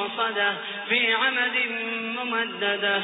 مؤصدة في عمد ممددة.